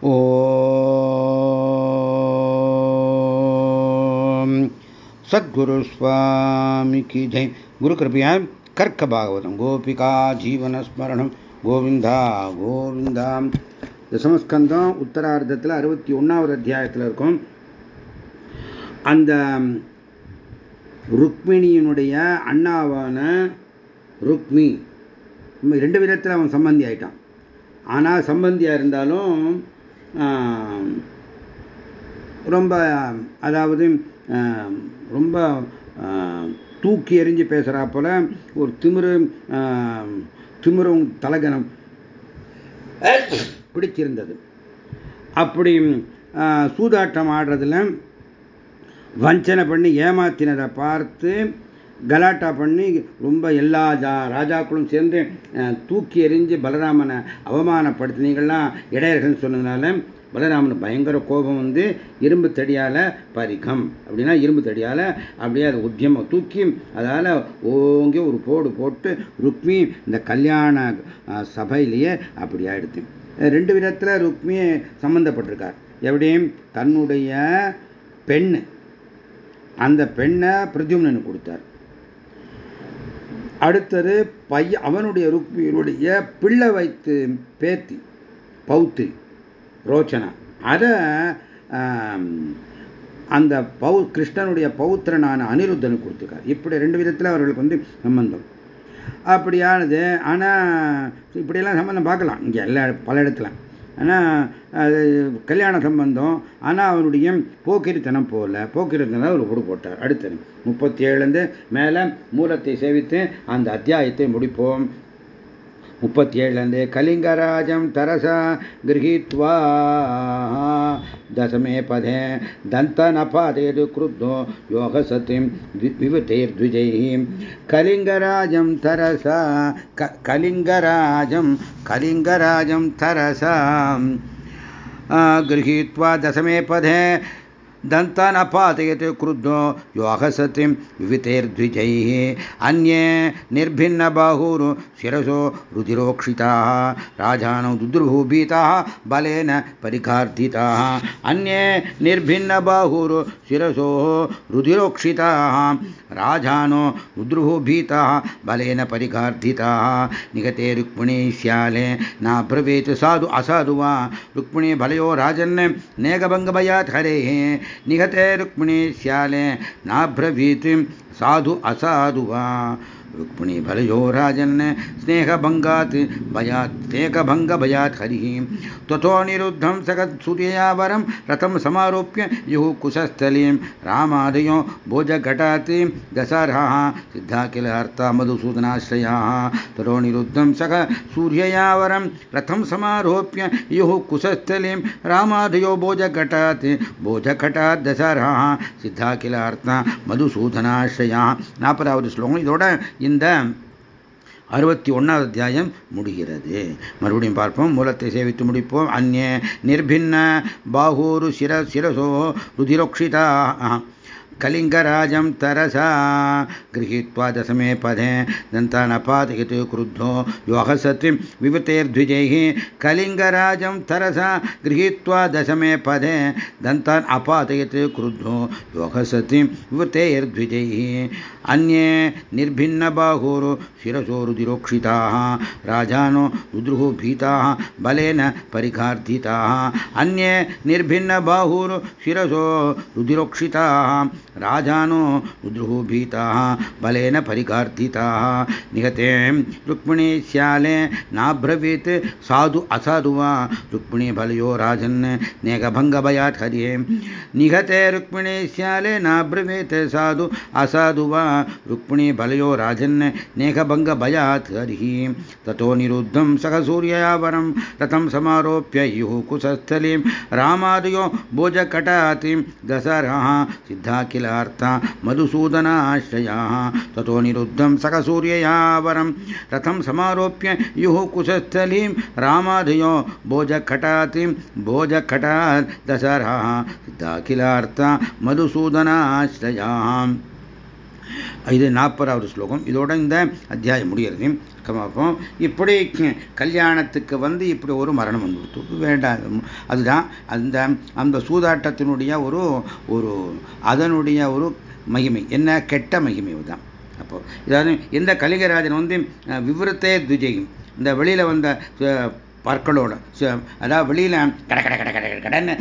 ஓம். சத்குரு சுவாமிக்கு கி ஜெய். குரு கிருப்பையா கர்க்க பாகவதம். கோபிகா ஜீவனஸ்மரணம் கோவிந்தா கோவிந்தா. தசமஸ்கந்தம் உத்தரார்த்தத்தில் அறுபத்தி ஒன்றாவது அத்தியாயத்தில் இருக்கும். அந்த ருக்மிணியினுடைய அண்ணாவான ருக்மி. ரெண்டு விதத்தில் அவன் சம்பந்தி ஆயிட்டான். ஆனால் சம்பந்தியாக இருந்தாலும் ரொம்ப அதாவது ரொம்ப தூக்கி எறிஞ்சு பேசுகிறா போல் ஒரு திமிரு திமிரும் தலகனம் பிடிச்சிருந்தது அப்படி சூதாட்டம் ஆடுறதுல வஞ்சனை பண்ணி ஏமாத்தினதை பார்த்து கலாட்டா பண்ணி ரொம்ப எல்லா ஜா ராஜாக்களும் சேர்ந்து தூக்கி எறிஞ்சு பலராமனை அவமானப்படுத்தினீங்கள்லாம் இடையர்கள்னு சொன்னதுனால பலராமன் பயங்கர கோபம் வந்து இரும்பு தடியால் பரிகம் அப்படின்னா இரும்பு தடியால் அப்படியே அதை உத்தியமம் தூக்கி அதால் ஓங்கி ஒரு போடு போட்டு ருக்மி இந்த கல்யாண சபையிலேயே அப்படி ஆயிடுது. ரெண்டு விதத்தில் ருக்மி சம்மந்தப்பட்டிருக்கார் எப்படியும் தன்னுடைய பெண் அந்த பெண்ணை பிரத்யும்னு கொடுத்தார். அடுத்தது பைய அவனுடைய ருக்மியினுடைய பிள்ளை வைத்து பேத்தி பௌத்திரி ரோச்சனா. அதை அந்த பௌ கிருஷ்ணனுடைய பௌத்திரனான அனிருத்தனுக்கு கொடுத்துருக்கார். இப்படி ரெண்டு விதத்தில் அவர்களுக்கு வந்து சம்பந்தம். அப்படியானது ஆனால் இப்படியெல்லாம் சம்பந்தம் பார்க்கலாம். இங்கே எல்லா பல இடத்துல. ஆனால் அது கல்யாண சம்பந்தம். ஆனால் அவனுடைய போக்கிரித்தனம் போகல போக்கிரித்தனம் ஒரு கொடு போட்டார். அடுத்தது முப்பத்தி ஏழுலேருந்து மேலே மூலத்தை சேவித்து அந்த அத்தியாயத்தை முடிப்போம். முப்பத்தி ஏழுலேருந்து கலிங்கராஜம் தரசா கிரகித்வா दशमे पदे दन्तनपादेतु क्रुद्धो योगसतिं विवृतेर्द्विजैः कलिङ्गराजं तरसा कलिङ्गराजं कलिङ्गराजं तरसा गृहीत्वा दशमे पदे दन्तानपातयत् क्रुद्धो योगसतिं विवितेर्द्विजैः अन्ये निर्भिन्नबाहुरु शिरसो रुधिरोक्षिताः, राजानौ दुद्रुभूभीताः बलेन परिकार्दिताः अन्ये निर्भिन्नबाहुरु शिरसो रुधिरोक्षिताः, राजानो रुद्रुभूभीताः, बलेन परिकार्दिताः निगते रुक्मिणी श्याले नाब्रवीत् साधु असाधु वा। रुक्मिणी बलयो राजन् नेगभङ्गभयात् हरेः। निहते रुक्मिणी श्याले नाब्रवीत् साधु असाधु वा रुक्मिणी भलयो राजन् स्नेहभङ्गात् भयात् स्नेहभङ्गभयात् हरिः त्वतो निरुद्धं सगत्सूर्यया वरं रथं समारोप्य युः कुशस्थलीं रामादयो भोजघटात् दशरः सिद्धा किल अर्था मधुसूदनाश्रयाः ततो निरुद्धं सख सूर्यया वरं रथं समारोप्य युः कुशस्थलीं रामादयो भोजघटात् भोजघटात् दशरः सिद्धा किल अर्था மதுசூதனாசிரயா நாற்பதாவது ஸ்லோகம் இதோட இந்த அறுபத்தி ஒன்றாவது அத்தியாயம் முடிகிறது. மறுபடியும் பார்ப்போம். மூலத்தை சேவித்து முடிப்போம். அந்நே நிர்பின்ன பாகூரு சிர சிரசோ ருதிரோக்ஷிதா. कलिङ्गराजं तरसा। गृहीत्वा दशमे पदे। दन्तानपातयत् क्रुद्धो। योगसत्रिं विवृतेर्द्विजैः कलिङ्गराजं तरसा। गृहीत्वा दशमे पदे। दन्तान् अपातयत् क्रुद्धो। योगसत्रिं विवृतेर्द्विजैः अन्ये निर्भिन्नबाहुरु शिरसो रुदिरोक्षिताः राजानो रुद्रुः भीताः। बलेन परिकार्थिताः अन्ये निर्भिन्नबाहुरु शिरसो रुदिरोक्षिताः राजानो रुद्रुः भीताः बलेन परिकार्थिताः निहते रुक्मिणी श्याले नाब्रवीत्, साधु असाधु वा। रुक्मिणी बलयो राजन् नेकभङ्गभयात् हरिये। निहते रुक्मिणी श्याले नाब्रवीत्, साधु असाधु वा। रुक्मिणी बलयो राजन् नेकभङ्गभयात् हरिः। ततो निरुद्धं सह सूर्ययावरं रथं समारोप्य युः कुशस्थलीं। रामादयो भोजकटातिं दशरः सिद्धा किल अर्था मधुसूदनाश्रयाः ततो निरुद्धं सकसूर्ययावरं रथं समारोप्य युः कुशस्थलीं रामादयो भोजखटातिं भोजखटात् दशरः सिद्धाखिलार्था मधुसूदनाश्रयाः இது நாற்பதாவது ஸ்லோகம் இதோட இந்த அத்தியாயம் முடிகிறது பார்ப்போம் இப்படி கல்யாணத்துக்கு வந்து இப்படி ஒரு மரணம் வந்து கொடுத்து வேண்டாம். அதுதான் அந்த அந்த சூதாட்டத்தினுடைய ஒரு ஒரு அதனுடைய ஒரு மகிமை. என்ன? கெட்ட மகிமை தான் அப்போ இதாவது எந்த கலிகராஜன் வந்து விவரத்தே துஜயம். இந்த வெளியில் வந்த பற்களோட. அதாவது வெளியில் கட கட கட கட கடன்னு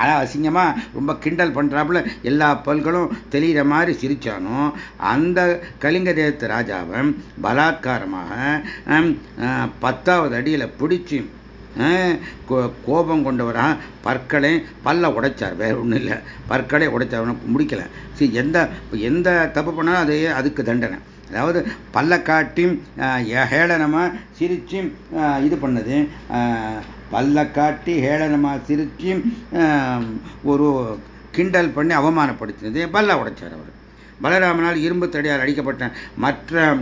அதான் அசிங்கமாக ரொம்ப கிண்டல் பண்ணுறாப்புல எல்லா பல்களும் தெரிகிற மாதிரி சிரித்தானோ அந்த கலிங்க தேவத்து ராஜாவை பலாத்காரமாக பத்தாவது அடியில் பிடிச்சி கோபம் கொண்டவராக பற்களை பல்ல உடைச்சார். வேற ஒன்றும் இல்லை. பற்களை உடைச்சார் முடிக்கல. சரி எந்த எந்த தப்பு பண்ணாலும் அதே அதுக்கு தண்டனை. அதாவது பல்ல காட்டி ஹேளனமாக சிரிச்சு இது பண்ணது. பல்ல காட்டி ஹேளனமாக சிரிச்சு ஒரு கிண்டல் பண்ணி அவமானப்படுத்தினது. பல்ல உடைச்சார் அவர். பலராமனால் இரும்பு தடியால் அடிக்கப்பட்ட மற்ற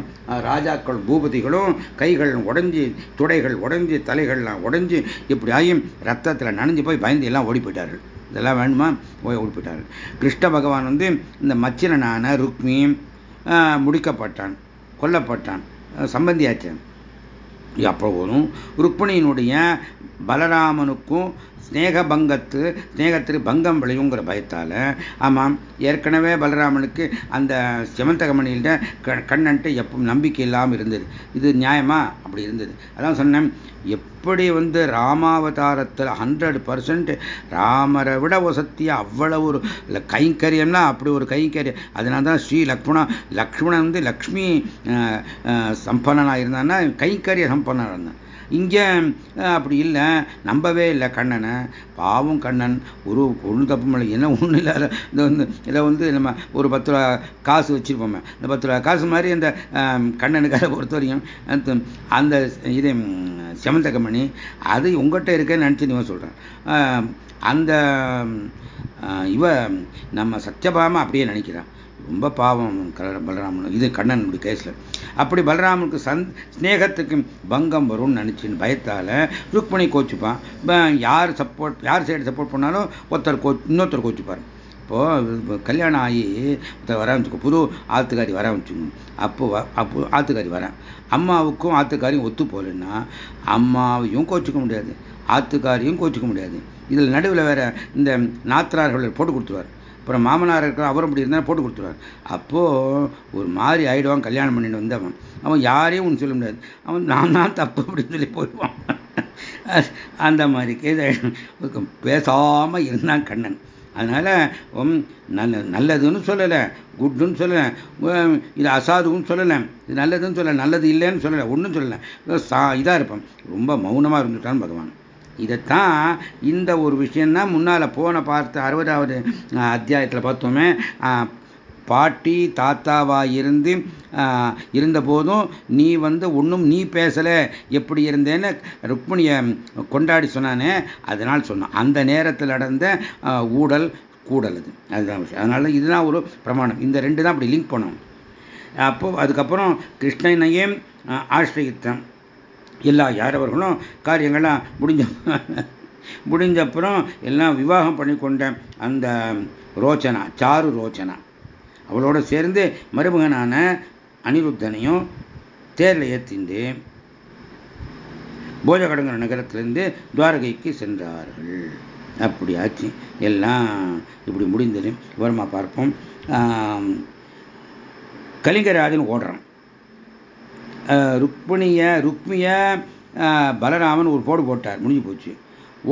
ராஜாக்கள் பூபதிகளும் கைகள் உடஞ்சி துடைகள் உடஞ்சி தலைகள்லாம் உடஞ்சி இப்படி ஆகியும் ரத்தத்தில் நனைஞ்சு போய் பயந்து எல்லாம் ஓடி போயிட்டார்கள். இதெல்லாம் வேணுமா? போய் ஓடி போயிட்டார்கள். கிருஷ்ண பகவான் வந்து இந்த மச்சினனான ருக்மி முடிக்கப்பட்டான் கொல்லப்பட்டான் சம்பந்தியாச்சன் அப்போதும் ருக்மணியினுடைய பலராமனுக்கும் ஸ்நேக பங்கத்து ஸ்னேகத்திற்கு பங்கம் விளையுங்கிற பயத்தால் ஆமாம் ஏற்கனவே பலராமனுக்கு அந்த சிவந்தகமணியில்ட கண்ணன்ட்டு எப்பவும் நம்பிக்கை இல்லாமல் இருந்தது. இது நியாயமா? அப்படி இருந்தது. அதான் சொன்னேன் எப்படி வந்து ராமாவதாரத்தில் ஹண்ட்ரட் பர்சன்ட் ராமரை விட வசத்தியாக அவ்வளவு ஒரு கைங்கரியம்னா அப்படி ஒரு கைங்கரியம். அதனால தான் ஸ்ரீ லக்ஷ்மணா லக்ஷ்மணன் வந்து லக்ஷ்மி சம்பன்னனாக இருந்தான்னா கைங்கரிய சம்பன்னனாக இருந்தான். இங்கே அப்படி இல்லை. நம்பவே இல்லை கண்ணனை. பாவம் கண்ணன். ஒரு ஒன்றும் தப்பு இல்லை என்ன ஒன்றும் இல்லாத இந்த வந்து இதை வந்து நம்ம ஒரு பத்து ரூபா காசு வச்சுருப்போமே. இந்த பத்து ரூபா காசு மாதிரி அந்த கண்ணனுக்காக பொறுத்த வரைக்கும் அந்த இது செமந்தகமணி அது உங்கள்கிட்ட இருக்கேன்னு நினச்சி நீங்கள் சொல்கிறேன் அந்த இவ நம்ம சத்தியபாமா அப்படியே நினைக்கிறான். ரொம்ப பாவம் பலராமன். இது கண்ணனுடைய கேஸில். அப்படி பலராமனுக்கு சந் ஸ்னேகத்துக்கு பங்கம் வரும்னு நினச்சின்னு பயத்தால் ருக்மணி கோச்சுப்பான். யார் சப்போர்ட் யார் சைடு சப்போர்ட் பண்ணாலும் ஒருத்தர் கோ இன்னொருத்தர் கோச்சுப்பார். இப்போது கல்யாணம் ஆகி வர வச்சுக்கோ புது ஆத்துக்காரி வர ஆரம்பிச்சுங்க அப்போ அப்போ ஆத்துக்காரி வரேன் அம்மாவுக்கும் ஆத்துக்காரியும் ஒத்து போகலன்னா அம்மாவையும் கோச்சிக்க முடியாது. ஆத்துக்காரியும் கோச்சிக்க முடியாது. இதில் நடுவில் வேற இந்த நாத்திரார்கள் போட்டு கொடுத்துருவார். அப்புறம் மாமனார் இருக்கிற அவர் அப்படி இருந்தால் போட்டு கொடுத்துருவார். அப்போது ஒரு மாதிரி ஆகிடுவான் கல்யாணம் பண்ணிட்டு வந்தவன். அவன் யாரையும் ஒன்று சொல்ல முடியாது. அவன் நான் தான் தப்பு அப்படின்னு சொல்லி போயிடுவான். அந்த மாதிரி கேது. பேசாமல் இருந்தான் கண்ணன். அதனால் நல்ல நல்லதுன்னு சொல்லலை. குட்டுன்னு சொல்லலை. இது அசாதுன்னு சொல்லலை. இது நல்லதுன்னு சொல்லலை. நல்லது இல்லைன்னு சொல்லலை. ஒன்றும் சொல்லலை. சா இதாக இருப்பான். ரொம்ப மௌனமாக இருந்துட்டான் பகவான். இதைத்தான் இந்த ஒரு விஷயம்தான் முன்னால் போன பார்த்த அறுபதாவது அத்தியாயத்தில் பார்த்தோமே பாட்டி தாத்தாவா இருந்து இருந்தபோதும் நீ வந்து ஒன்றும் நீ பேசலை எப்படி இருந்தேன்னு ருக்மிணியை கொண்டாடி சொன்னானே அதனால் சொன்னான். அந்த நேரத்தில் நடந்த ஊடல் கூடல் அது. அதுதான் விஷயம். அதனால இதுதான் ஒரு பிரமாணம். இந்த ரெண்டு தான் அப்படி லிங்க் பண்ணணும் அப்போ அதுக்கப்புறம் கிருஷ்ணனையும் ஆசிரியத்தான். எல்லா யாரவர்களும் காரியங்கள்லாம் முடிஞ்ச முடிஞ்சப்புறம் எல்லாம் விவாகம் பண்ணி கொண்ட அந்த ரோச்சனா சாரு ரோச்சனா. அவளோட சேர்ந்து மருமகனான அனிருத்தனையும் தேரில் ஏற்றிண்டு போஜகடங்கர நகரத்திலிருந்து துவாரகைக்கு சென்றார்கள். அப்படி ஆச்சு. எல்லாம் இப்படி முடிந்தது. விவரமாக பார்ப்போம். கலிங்கராஜன் ஓடுறான். ருக்மிணிய ருக்மிய பலராமன் ஒரு போடு போட்டார். முடிஞ்சு போச்சு.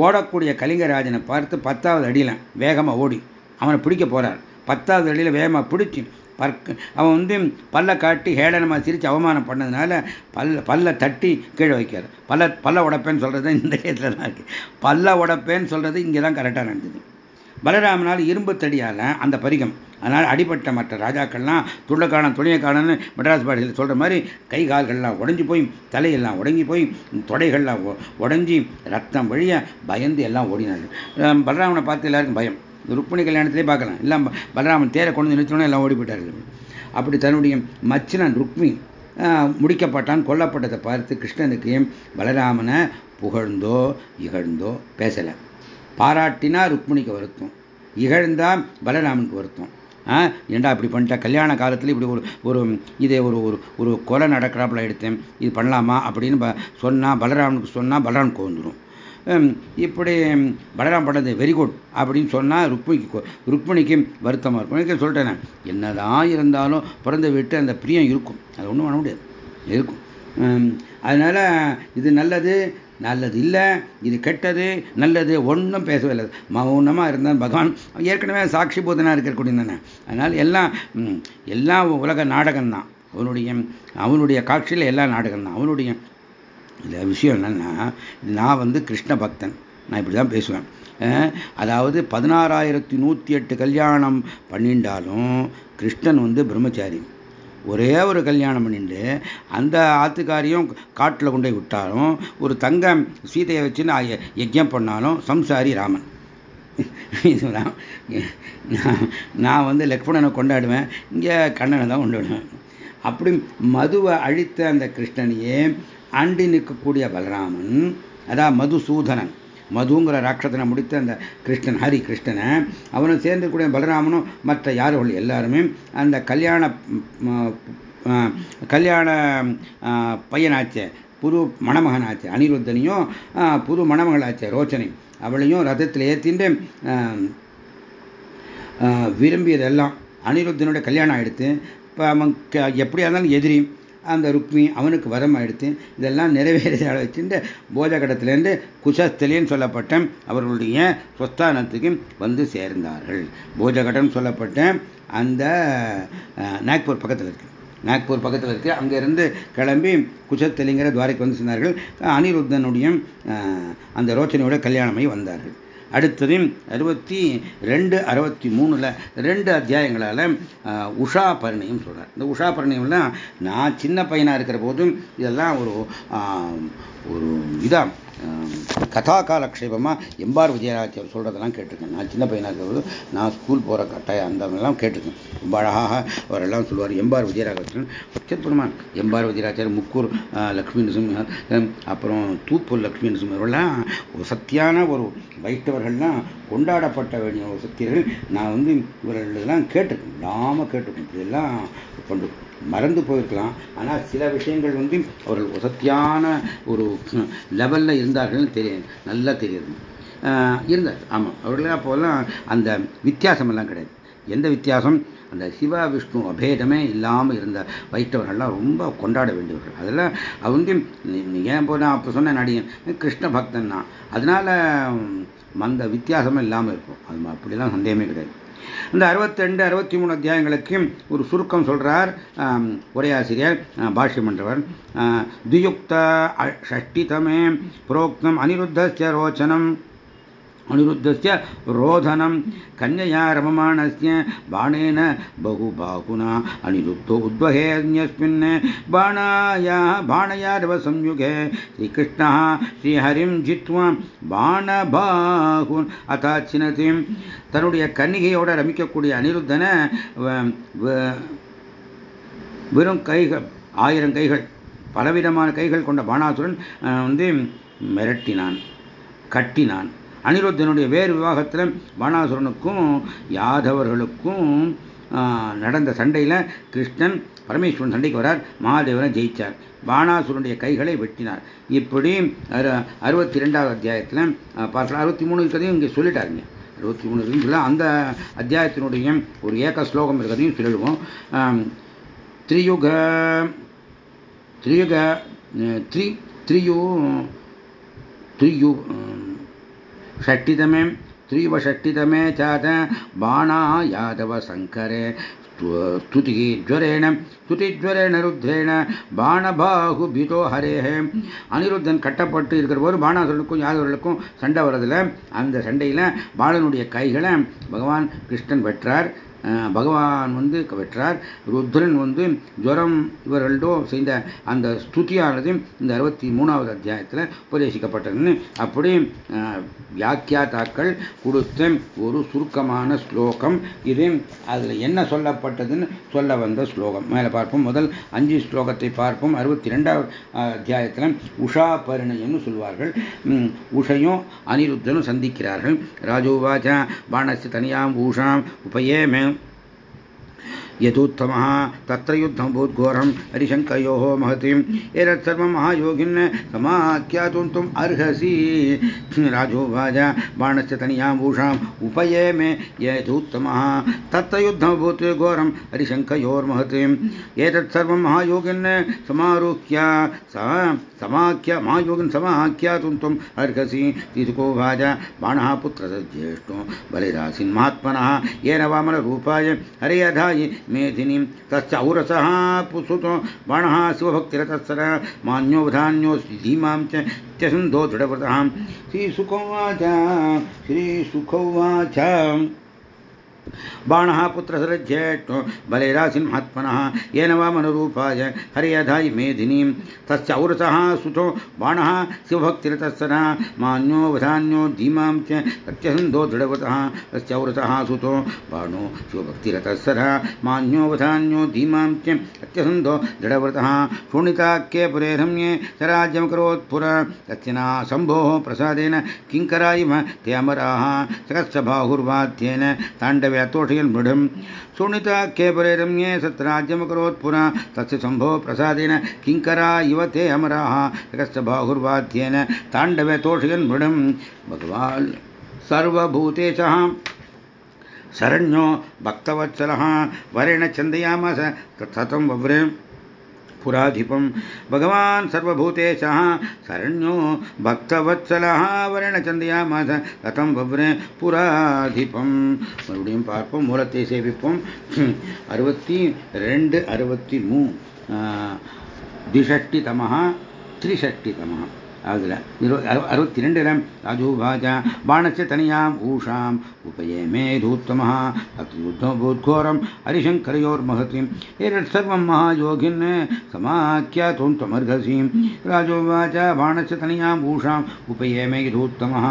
ஓடக்கூடிய கலிங்கராஜனை பார்த்து பத்தாவது அடியில் வேகமாக ஓடி அவனை பிடிக்க போகிறார் பத்தாவது அடியில் வேகமாக பிடிச்சி பற்க அவன் வந்து பல்ல காட்டி ஹேளனமாக சிரித்து அவமானம் பண்ணதுனால பல்ல பல்ல தட்டி கீழே வைக்கார் பல்ல பல்ல உடப்பேன்னு சொல்கிறது இந்த இடத்துல தான் இருக்குது பல்ல உடப்பேன்னு சொல்கிறது இங்கே தான் கரெக்டாக நடந்தது. பலராமனால் இரும்பு தடியால் அந்த பரிகம். அதனால் அடிப்பட்ட மற்ற ராஜாக்கள்லாம் துள்ளக்காரன் துணியக்காரன்னு மெட்ராஸ் பாடியில் சொல்கிற மாதிரி கை கால்கள்லாம் உடஞ்சி போய் தலையெல்லாம் உடங்கி போய் தொடைகள்லாம் உடஞ்சி ரத்தம் வழிய பயந்து எல்லாம் ஓடினார்கள் பலராமனை பார்த்து எல்லாருக்கும் பயம். ருக்மிணி கல்யாணத்திலே பார்க்கலாம். எல்லாம் பலராமன் தேரை கொண்டு நிறுத்தணும் எல்லாம் ஓடி போயிட்டார்கள் அப்படி தன்னுடைய மச்சினன் ருக்மி முடிக்கப்பட்டான் கொல்லப்பட்டதை பார்த்து கிருஷ்ணனுக்கு பலராமனை புகழ்ந்தோ இகழ்ந்தோ பேசலை. பாராட்டினா ருக்மிணிக்கு வருத்தம். இகழ்ந்தா பலராமனுக்கு வருத்தம். ஏண்டா இப்படி பண்ணிட்டா? கல்யாண காலத்தில் இப்படி ஒரு ஒரு இதே ஒரு ஒரு ஒரு கொலை நடக்கிறாப்புல எடுத்தேன். இது பண்ணலாமா? அப்படின்னு சொன்னால் பலராமனுக்கு சொன்னால் பலராம் கோந்துடும் இப்படி பலராம் பண்ணது வெரி குட் அப்படின்னு சொன்னால் ருக்மிணிக்கு ருக்மிணிக்கு வருத்தமாக இருக்கும். எனக்கு சொல்லிட்டேன் என்னதான் இருந்தாலும் பிறந்த வீட்டு அந்த பிரியம் இருக்கும். அது ஒன்றும் பண்ண முடியாது. இருக்கும். அதனால் இது நல்லது. நல்லது இல்லை இது கெட்டது நல்லது ஒன்றும் பேசவே இல்லை. மௌனமாக இருந்தால் பகவான் ஏற்கனவே சாட்சி போதனாக இருக்கக்கூடிய தானே. அதனால் எல்லாம் எல்லாம் உலக நாடகம்தான். அவனுடைய அவனுடைய காட்சியில் எல்லா நாடகம் தான் அவனுடைய இந்த விஷயம் என்னன்னா நான் வந்து கிருஷ்ண பக்தன். நான் இப்படி தான் பேசுவேன் அதாவது பதினாறாயிரத்தி நூற்றி எட்டு கல்யாணம் பண்ணிண்டாலும் கிருஷ்ணன் வந்து பிரம்மச்சாரி. ஒரே ஒரு கல்யாணம் பண்ணிட்டு அந்த ஆத்துக்காரியும் காட்டில் கொண்டு போய் விட்டாலும் ஒரு தங்கம் சீதையை வச்சுன்னு யஜ்யம் பண்ணாலும் சம்சாரி ராமன். நான் வந்து லக்ஷ்மணனை கொண்டாடுவேன் இங்கே கண்ணனை தான் கொண்டாடுவேன். அப்படி மதுவை அழித்த அந்த கிருஷ்ணனையே அண்டி நிற்கக்கூடிய பலராமன் அதான் மதுசூதனன். மதுங்கிற ராட்சதனை முடித்த அந்த கிருஷ்ணன் ஹரி கிருஷ்ணனை அவனும் சேர்ந்துக்கூடிய பலராமனும் மற்ற யார்கள் எல்லாருமே அந்த கல்யாண கல்யாண பையனாச்சே புது மணமகனாச்சு அனிருத்தனையும் புது மணமகளாச்சு ரோச்சனை அவளையும் ரதத்தில் ஏற்றிண்டு விரும்பியதெல்லாம் அனிருத்தனுடைய கல்யாணம் ஆயிடுத்து இப்போ அவன் எப்படியா இருந்தாலும் எதிரி. அந்த ருக்மி அவனுக்கு வரம் எடுத்து இதெல்லாம் நிறைவேறத வச்சுட்டு போஜகடத்திலேருந்து குசஸ்தலின்னு சொல்லப்பட்ட அவர்களுடைய சொஸ்தானத்துக்கு வந்து சேர்ந்தார்கள். போஜகடம் சொல்லப்பட்ட அந்த நாக்பூர் பக்கத்தில் இருக்கு. நாக்பூர் பக்கத்தில் இருக்கு. அங்கேருந்து கிளம்பி குசத்தலிங்கிற துவாரைக்கு வந்து சொன்னார்கள் அனிருத்தனுடைய அந்த ரோச்சனையோட கல்யாணமை வந்தார்கள். அடுத்தது அறுபத்தி ரெண்டு அறுபத்தி மூணில் ரெண்டு அத்தியாயங்களால் உஷா பரிணயம் சொல்கிறார் இந்த உஷா பரிணயம்லாம் நான் சின்ன பையனாக இருக்கிற போதும் இதெல்லாம் ஒரு ஒரு இதாக கதாகாலக்ஷேபமாக எம்பார் விஜயராஜர் சொல்கிறதெல்லாம் கேட்டிருக்கேன். நான் சின்ன பையனாக இருக்கிறது நான் ஸ்கூல் போகிற கட்டாயம் அந்த மாதிரிலாம் கேட்டிருக்கேன். ரொம்ப அழகாக அவரெல்லாம் சொல்லுவார் எம்பார் விஜயராஜன். அச்சற்புரமான் எம்பார் விஜயராஜர் முக்கூர் லக்ஷ்மி நரசிம்மர் அப்புறம் தூப்பூர் லக்ஷ்மி நரசிம்மர்லாம் ஒரு சத்தியான ஒரு வைஷ்ணவர்கள்லாம் கொண்டாடப்பட்ட வேண்டிய சக்திகள் நான் வந்து இவர்களெல்லாம் கேட்டிருக்கேன். விடாமல் கேட்டிருக்கேன் இதெல்லாம் கொண்டு மறந்து போயிருக்கலாம். ஆனால் சில விஷயங்கள் வந்து அவர்கள் வசத்தியான ஒரு லெவலில் இருந்தார்கள்னு தெரியும் நல்லா தெரியுது. இருந்தார். ஆமாம் அவர்களே அப்போல்லாம் அந்த வித்தியாசமெல்லாம் கிடையாது. எந்த வித்தியாசம்? அந்த சிவா விஷ்ணு அபேதமே இல்லாமல் இருந்த வைத்தவர்கள்லாம் ரொம்ப கொண்டாட வேண்டியவர்கள். அதெல்லாம் அவங்க ஏன் போனால் அப்போ சொன்ன நடிகன்? கிருஷ்ண பக்தன் தான். அதனால் அந்த வித்தியாசமும் இல்லாமல் இருக்கும். அது அப்படிலாம் சந்தேகமே கிடையாது. இந்த அறுபத்தி ரெண்டு அறுபத்தி மூணு அத்தியாயங்களுக்கு ஒரு சுருக்கம் சொல்றார் உரையாசிரியர் பாஷ்யம் பண்றவர் துயுக்த ஷஷ்டிதமே புரோக்தம் அனிருத்தஸ்ய ரோச்சனம் अनिरुद्धस्य रोधनं कन्यया रममाणस्य बाणेन बहुबाहुना अनिरुद्धो उद्वहेऽन्यस्मिन् बाणाया बाणयारवसंयुगे श्रीकृष्णः श्रीहरिं जित्वा பாணபாகுன் அதாச்சினதி தன்னுடைய கன்னிகையோட ரமிக்கக்கூடிய அனிருத்தனை வெறும் கைகள் ஆயிரம் கைகள் பலவிதமான கைகள் கொண்ட பாணாசுரன் வந்து மிரட்டினான் கட்டினான் அனிருத்தனுடைய வேறு விவாகத்தில் பாணாசுரனுக்கும் யாதவர்களுக்கும் நடந்த சண்டையில் கிருஷ்ணன் பரமேஸ்வரன் சண்டைக்கு வரார் மகாதேவனை ஜெயிச்சார். பாணாசுரனுடைய கைகளை வெட்டினார். இப்படி அறுபத்தி ரெண்டாவது அத்தியாயத்தில் பார்க்கலாம். அறுபத்தி மூணு இருக்கிறதையும் இங்கே சொல்லிட்டாருங்க. அறுபத்தி மூணு இருக்குன்னு அந்த அத்தியாயத்தினுடைய ஒரு ஏக ஸ்லோகம் இருக்கிறதையும் சொல்லிடுவோம். திரியுக திரியுக த்ரி த்ரியு த்ரியு षष्टितमे त्रिवषष्टितमे चात बाणा यादव शङ्करे स्तुतिज्वरेण स्तुतिज्वरेण ருத்ரேண பாணபாகுபிதோ ஹரேஹே அனிருத்தன் கட்டப்பட்டு இருக்கிற போது பாணாசுரனுக்கும் யாதவர்களுக்கும் சண்டை வர்றதுல அந்த சண்டையில் பாலனுடைய கைகளை பகவான் கிருஷ்ணன் வெற்றார் பகவான் வந்து வெற்றார் ருத்ரன் வந்து ஜுரம் இவர்களோ செய்த அந்த ஸ்துதியானது இந்த அறுபத்தி மூணாவது அத்தியாயத்தில் உபதேசிக்கப்பட்டதுன்னு அப்படி வியாக்கியாத்தாக்கள் கொடுத்த ஒரு சுருக்கமான ஸ்லோகம் இது. அதில் என்ன சொல்லப்பட்டதுன்னு சொல்ல வந்த ஸ்லோகம். மேலே பார்ப்போம். முதல் அஞ்சு ஸ்லோகத்தை பார்ப்போம். அறுபத்தி ரெண்டாவது அத்தியாயத்தில் உஷா பரிணயம்னு சொல்வார்கள். உஷையும் அனிருத்தனும் சந்திக்கிறார்கள். ராஜோவாச்ச பாணஸ்ய தனியாம் ஊஷாம் உபயேமே यथोत्तम तत्र युद्धम भूद्घोरम हरिशंको महतीं। एतत्सर्व महायोगिन् अर्हसी। राजोवाज बाण से बाणस्य उपये मे यथोत्तमः तत्र युद्धमभूत् घोरम हरिशंको एतत्सर्वं महायोगि समारुह्य सा समाख्या महायोगन समाख्या तुम तुम अर्घसी तिजुको भाज बाण पुत्र सज्ज्येष्ठो बलिदासीन महात्म ये न वामन रूपाय हरे अधाय मेधिनी तस्ौरस पुसुत बाण शिवभक्तिरतस्सर मान्योवधान्यो धीमा च दृढ़व्रत। श्रीसुखोवाच श्रीसुखोवाच बाणः पुत्रसरज्येष्ठो बलेरासिंहात्मनः येन वामनरूपाय हर्यधायि मेधिनीं तस्य औरसः सुतो, बाणः शिवभक्तिरतस्सर मान्यो वधान्यो धीमां च सत्यसन्धो दृढवतः। तस्य औरसः सुतो, बाणो शिवभक्तिरतस्सर मान्यो वधान्यो धीमां च सत्यसन्धो दृढव्रतः शोणिताख्ये पुरे रम्ये स करोत्पुर तस्य न शम्भोः प्रसादेन किङ्करा इव ते अमराः। अतोषयन् मृढम् सुनिताख्ये परे रम्ये सत्राज्यमकरोत् पुरा तस्य शम्भो प्रसादेन किङ्करा इव ते अमराः। एकश्च बाहुर्वाद्येन ताण्डवे तोषयन् मृढम् भगवान् सर्वभूतेशः शरण्यो भक्तवत्सलः। वरेण चन्दयामास। तथं वव्रे। पुराधिपं। भगवान् सर्वभूतेशः शरण्यो பக்தவத்சலஹா வருணச்சந்தியாமாச கதம் பவ்ர புராதிபம் மறுபடியும் பார்ப்போம் மூலத்தை சேவிப்போம் அறுபத்தி ரெண்டு அறுபத்தி மூ திஷஷ்டிதமாக திரிஷஷ்டிதமாக ஆகல அறுபத்தி ரெண்டுல ராஜூபாஜா பாணச்ச தனியாம் ஊஷாம் उपये मेधूत्तमः अत्युद्धभूद्घोरम् हरिशङ्करयोर्महतीम् एतत् सर्वं महायोगिन् समाख्यातुं राजोवाच बाणस्य तनयाम् उपये मेधूत्तमः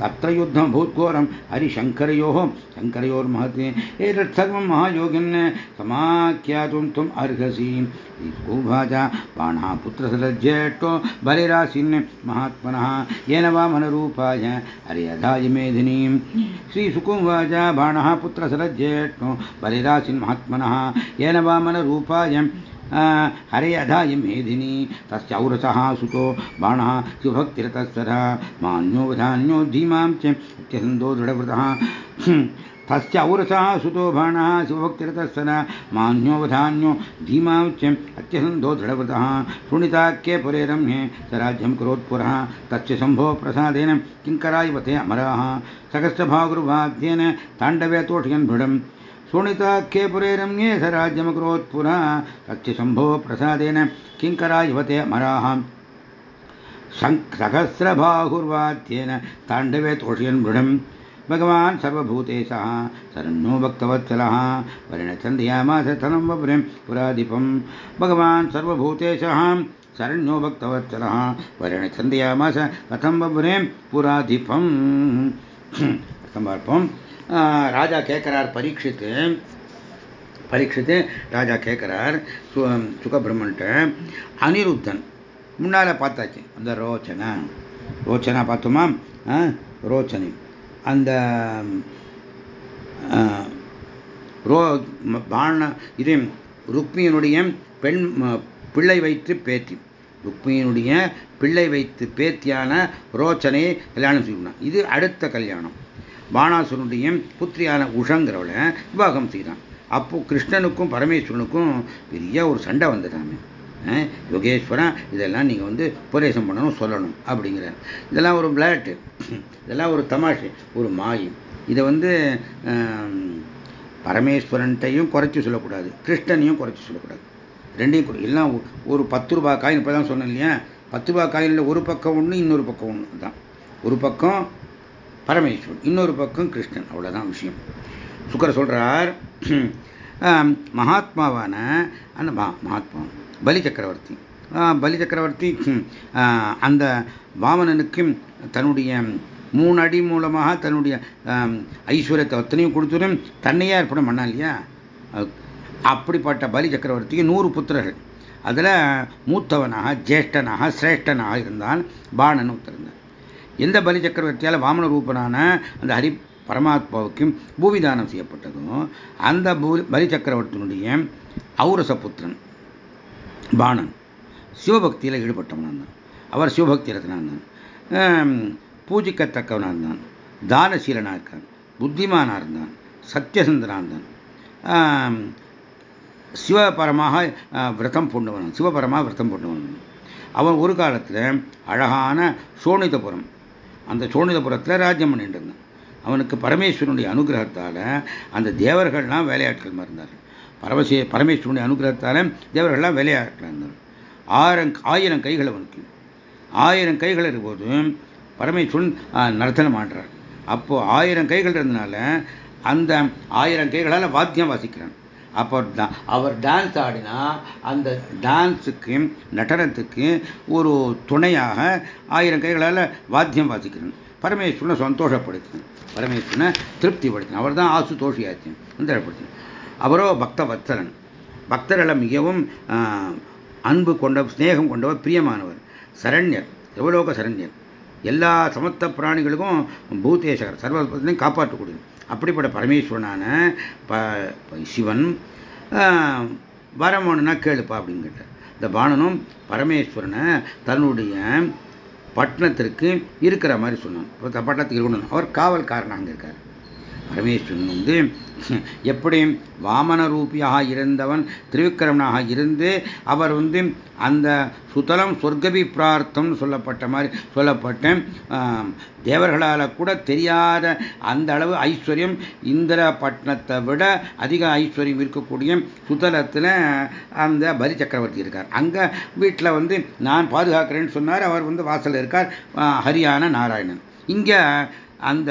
तत्र युद्धं भूद्घोरं हरिशङ्करयोः शङ्करयोर्महती एतत् सर्वं महायोगिन् समाख्यातुं त्वम् अर्हसीं उवाच बाणः पुत्रसलज्येष्ठो बलिरासीन् महात्मनः। येन वामनरूपाय हर्यधाय मेधिनीं श्रीसुकुंवाच बाणः पुत्रसरज्येष्णो बलिरासिन्महात्मनः येन हरे हरयधाय मेधिनी तस्ौरसः सुतो बाण सुभक्तिरतः मान्यो धीमा चंदो च तस्य औरसः सुतो बाणः शिवभक्तिरतस्सन मान्योवधान्यो च अत्यसन्धो शृणिताख्ये पुरे रम्ये स राज्यं करोत्पुरः, तस्य शम्भो प्रसादेन किङ्करायवते अमराः सकस्थभागुर्वाद्येन ताण्डवे तोषयन् भृडम् शोणिताख्ये पुरे रम्ये स राज्यमकरोत्पुरः तस्य शम्भो प्रसादेन किङ्करायवते अमराः। सहस्रबाहुर्वाद्येन ताण्डवे तोषयन् मृढम् भगवान् सर्वभूतेशः शरण्यो भक्तवत्सलः परिणचन्दयामास तनं वव्रें पुराधिपं भगवान् सर्वभूतेशः शरण्यो भक्तवत्सलः परिणचन्दयामास कथं वव्रें புராதிபம் பார்ப்போம் ராஜா கேட்கிறார் பரீட்சித்து பரீட்சித்து ராஜா கேட்கிறார் சுகபிரமன்ட்ட அனிருத்தன் முன்னால் பார்த்தாச்சு அந்த ரோச்சனை ரோச்சனா பார்த்தோமா ரோச்சனை அந்த ரோ பாண இது ருக்மியனுடைய பெண் பிள்ளை வைத்து பேத்தி. ருக்மியனுடைய பிள்ளை வைத்து பேத்தியான ரோச்சனையை கல்யாணம் செய்யணும் இது அடுத்த கல்யாணம். பாணாசுரனுடைய புத்திரியான உஷங்கிறவளை விவாகம் செய்கிறான் அப்போ கிருஷ்ணனுக்கும் பரமேஸ்வரனுக்கும் பெரிய ஒரு சண்டை வந்துட்டாங்க யோகேஸ்வரன் இதெல்லாம் நீங்கள் வந்து உபதேசம் பண்ணணும் சொல்லணும் அப்படிங்கிறார். இதெல்லாம் ஒரு விளையாட்டு. இதெல்லாம் ஒரு தமாஷை ஒரு மாயம் இதை வந்து பரமேஸ்வரன்ட்டையும் குறைச்சி சொல்லக்கூடாது. கிருஷ்ணனையும் குறைச்சி சொல்லக்கூடாது. ரெண்டையும் எல்லாம் ஒரு பத்து ரூபா காயின் இப்போ தான் சொன்னேன் இல்லையா? பத்து ரூபா காயினில் ஒரு பக்கம் ஒன்று இன்னொரு பக்கம் ஒன்று தான் ஒரு பக்கம் பரமேஸ்வரன் இன்னொரு பக்கம் கிருஷ்ணன். அவ்வளோதான் விஷயம். சுக்கர சொல்கிறார் மகாத்மாவான அந்த மகாத்மா பலி சக்கரவர்த்தி. பலி சக்கரவர்த்தி அந்த வாமனனுக்கு தன்னுடைய மூணு அடி மூலமாக தன்னுடைய ஐஸ்வர்யத்தை அத்தனையும் கொடுத்துடும் தன்னையே அர்ப்பணம் பண்ணா இல்லையா? அப்படிப்பட்ட பலி சக்கரவர்த்திக்கு நூறு புத்திரர்கள். அதில் மூத்தவனாக ஜேஷ்டனாக சிரேஷ்டனாக இருந்தான் பாணன் உத்திருந்தான் எந்த பலி சக்கரவர்த்தியால் வாமன ரூபனான அந்த ஹரி பரமாத்மாவுக்கு பூவிதானம் செய்யப்பட்டதும் அந்த பூ பலி சக்கரவர்த்தியினுடைய ஔரச புத்திரன் பாணன் சிவபக்தியில் ஈடுபட்டவனான் தான். அவர் சிவபக்தி ரத்னான் தான். பூஜிக்கத்தக்கவனாக இருந்தான் தானசீலனாக இருக்கான். புத்திமானாக இருந்தான் சத்தியசந்தனாக இருந்தான் சிவபரமாக விரதம் பூண்டவன் சிவபரமாக விரதம் பூண்டவன் அவன் ஒரு காலத்தில் அழகான சோனிதபுரம் அந்த சோனிதபுரத்தில் ராஜ்யம் பண்ணிட்டு இருந்தான் அவனுக்கு பரமேஸ்வரனுடைய அனுகிரகத்தால் அந்த தேவர்கள்லாம் வேலையாட்கள் மாதிரி பரமசே பரமேஸ்வரனுடைய அனுகிரகத்தால் தேவர்கள்லாம் வேலையாட்கள் இருந்தார்கள் ஆயிரம் ஆயிரம் கைகள் அவனுக்கு. ஆயிரம் கைகள் இருக்கும்போது பரமேஸ்வரன் நர்த்தனம் ஆடுறார் அப்போது ஆயிரம் கைகள் இருந்தனால அந்த ஆயிரம் கைகளால் வாத்தியம் வாசிக்கிறான். அப்போ அவர் டான்ஸ் ஆடினா அந்த டான்ஸுக்கு நடனத்துக்கு ஒரு துணையாக ஆயிரம் கைகளால் வாத்தியம் வாசிக்கிறான். பரமேஸ்வரனை சந்தோஷப்படுத்தினான் பரமேஸ்வரனை திருப்திப்படுத்தினான். அவர் தான் ஆசு தோஷியாச்சு சந்தோஷப்படுத்தினான் அவரோ பக்த வத்சலன் பக்தர்களை மிகவும் அன்பு கொண்ட ஸ்நேகம் கொண்டவர் பிரியமானவர். சரண்யர் எவ்வளோக சரண்யர்? எல்லா சமத்த பிராணிகளுக்கும் பூதேசகர் சர்வத்தையும் காப்பாற்றக்கூடியது அப்படிப்பட்ட பரமேஸ்வரனான ப சிவன் வரமோனுனா கேளுப்பா அப்படின்னு கேட்டார். இந்த பாணனும் பரமேஸ்வரனை தன்னுடைய பட்டணத்திற்கு இருக்கிற மாதிரி சொன்னான். பட்டணத்துக்கு இருக்கணும். அவர் காவல்காரன் அங்கே இருக்கார். பரமேஸ்வரன் வந்து எப்படி வாமன ரூபியாக இருந்தவன் திரிவிக்கிரமனாக இருந்து அவர் வந்து அந்த சுதலம் சொர்க்கபி பிரார்த்தம் சொல்லப்பட்ட மாதிரி சொல்லப்பட்ட தேவர்களால் கூட தெரியாத அந்த அளவு ஐஸ்வர்யம் இந்திர பட்டணத்தை விட அதிக ஐஸ்வர்யம் இருக்கக்கூடிய சுதலத்தில் அந்த பலி சக்கரவர்த்தி இருக்கார். அங்கே வீட்டில் வந்து நான் பாதுகாக்கிறேன்னு சொன்னார். அவர் வந்து வாசல் இருக்கார் ஹரியான நாராயணன். இங்கே அந்த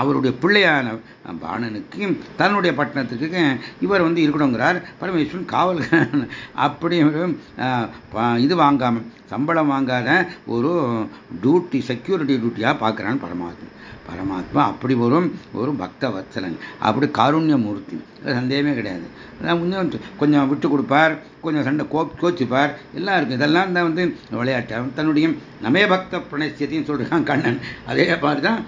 அவருடைய பிள்ளையான பாணனுக்கு தன்னுடைய பட்டணத்துக்கு இவர் வந்து இருக்கணுங்கிறார். பரமேஸ்வரன் காவல் அப்படி இது வாங்காமல் சம்பளம் வாங்காத ஒரு டியூட்டி செக்யூரிட்டி டியூட்டியாக பார்க்குறான் பரமாத்மா. பரமாத்மா அப்படி வரும் ஒரு பக்த வத்சலன். அப்படி காருண்ய மூர்த்தி. சந்தேகமே கிடையாது. கொஞ்சம் கொஞ்சம் விட்டு கொடுப்பார். கொஞ்சம் சண்டை கோ கோச்சிப்பார். எல்லாம் இருக்கும் இதெல்லாம் தான் வந்து விளையாட்டு. தன்னுடைய நமே பக்த பிரணயத்தையும் சொல்கிறான் கண்ணன். அதே மாதிரி தான்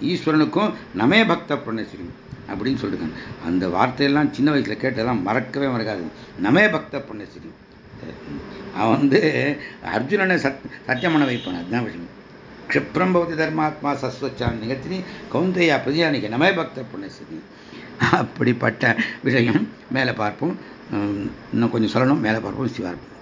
ஈஸ்வரனுக்கும் நமே பக்த புரணேஸ்வரி அப்படின்னு சொல்லிருக்காங்க. அந்த வார்த்தையெல்லாம் சின்ன வயசில் கேட்டதெல்லாம் மறக்கவே மறக்காது நமே பக்த புண்ணியசிரி அவன் வந்து அர்ஜுனனை சத் சத்தியம் பண்ண வைப்பான். அதுதான் விஷயம். க்ஷிப்ரம் பவதி தர்மாத்மா சஸ்வச்சான் நிகழ்த்தி கௌந்தையா பிரதியானிக்க நமே பக்த புண்ணியசிரி அப்படிப்பட்ட விஷயம். மேலே பார்ப்போம். இன்னும் கொஞ்சம் சொல்லணும். மேலே பார்ப்போம். சிவார்ப்போம்